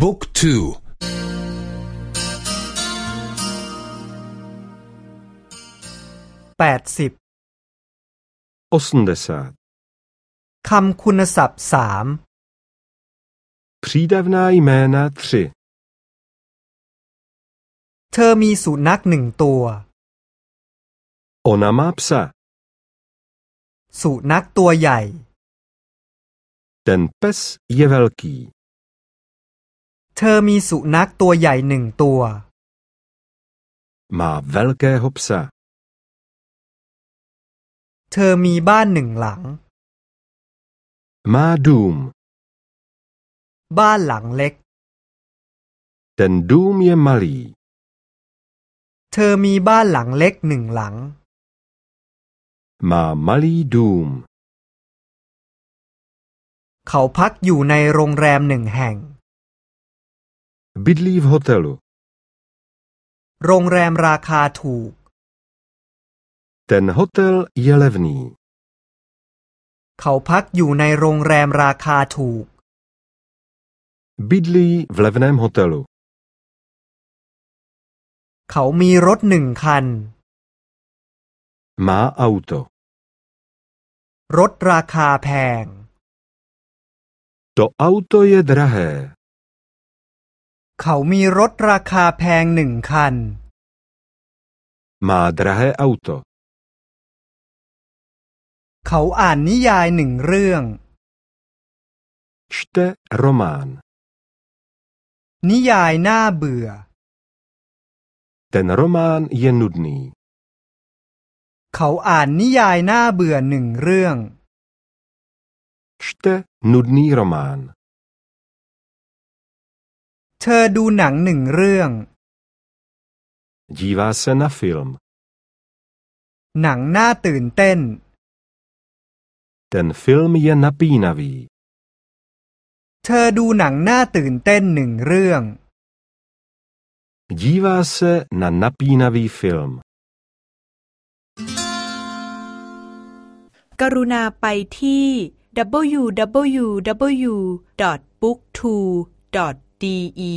บุ๊กทูแปดสิบคำคุณศัพท์สาม Přídavná jména tři เธอมีสุนัขหนึ่งตัว Ona má psa สุนัขตัวใหญ่ Ten pes je velký เธอมีสุนัขตัวใหญ่หนึ่งตัว Má velkého psa เธอมีบ้านหนึ่งหลัง Má dům บ้านหลังเล็ก Ten dům je malý เธอมีบ้านหลังเล็กหนึ่งหลัง Má malý dům เขาพักอยู่ในโรงแรมหนึ่งแห่ง Bydlí v hotelu โรงแรมราคาถูก Ten hotel je levný เขาพักอยู่ในโรงแรมราคาถูก Bydlí v levném hotelu เขามีรถหนึ่งคัน Má auto รถราคาแพง To auto je drahé เขามีรถราคาแพงหนึ่งคัน Má drahé auto เขาอ่านนิยายหนึ่งเรื่อง Čte román นิยายน่าเบื่อ Ten román je nudný เขาอ่านนิยายน่าเบื่อหนึ่งเรื่อง Čte nudný román เธอดูหนังหนึ่งเรื่อง Dívá se na film หนังน่าตื่นเต้น Ten film je napínavý เธอดูหนังน่าตื่นเต้นหนึ่งเรื่อง Dívá se na napínavý film กรุณาไปที่ ดีอี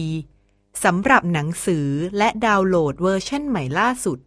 สำหรับหนังสือและดาวน์โหลดเวอร์ชันใหม่ล่าสุด